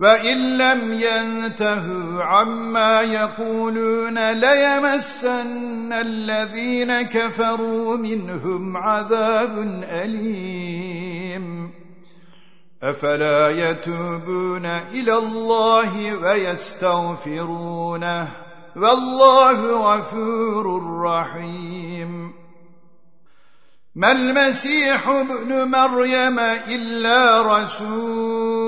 وإن لم ينتهوا عما يقولون ليمسن الذين كفروا منهم عذاب أليم أفلا يتوبون إلى الله ويستغفرونه والله غفور رحيم ما المسيح ابن مريم إلا رسول